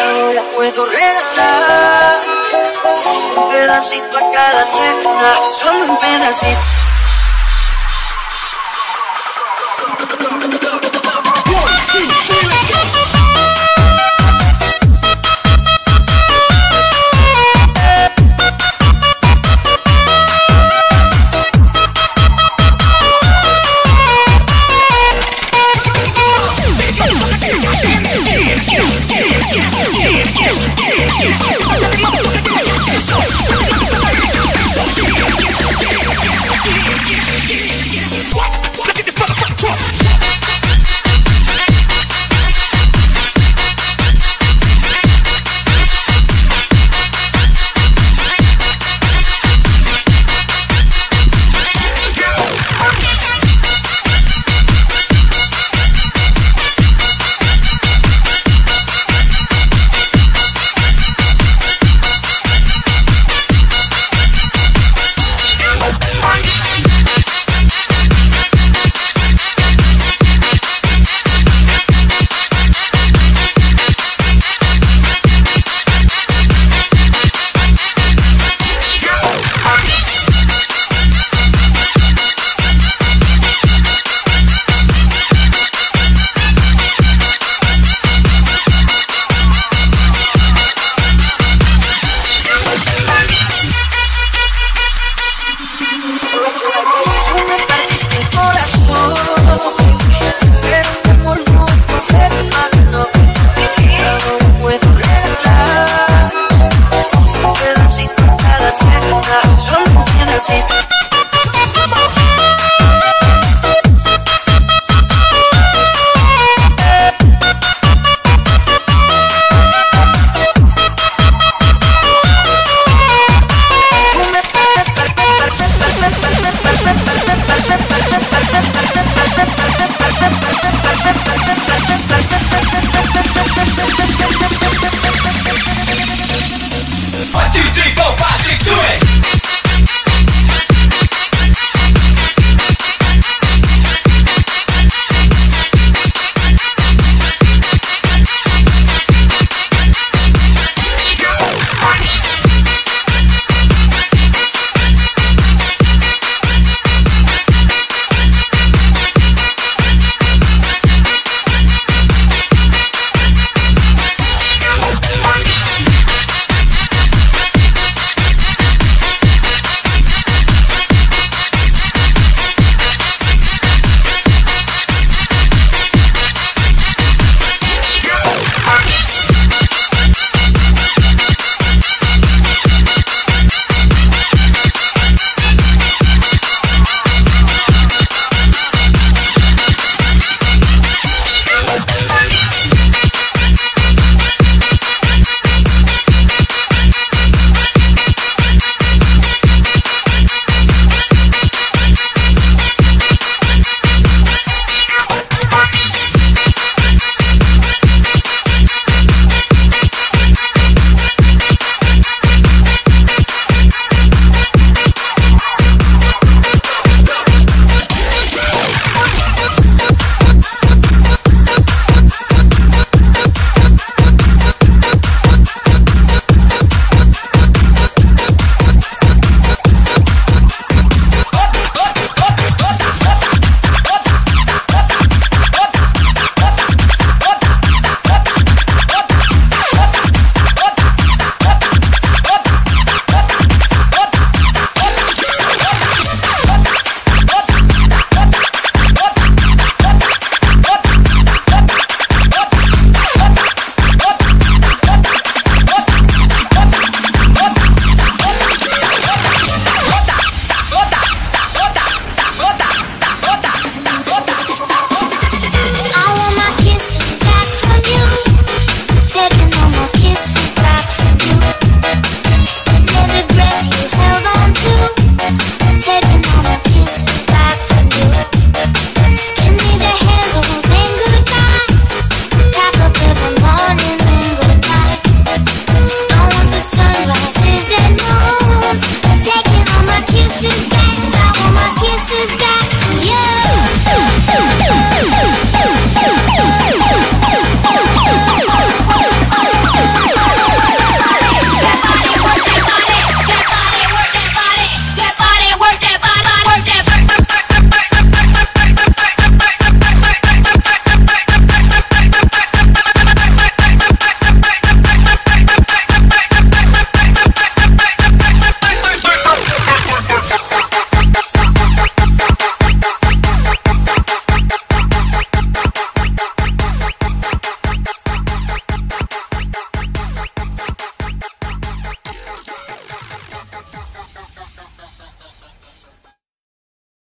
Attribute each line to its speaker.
Speaker 1: ahora puedo regalar un pedacito a cada nena, solo un pedacito.
Speaker 2: Yeah.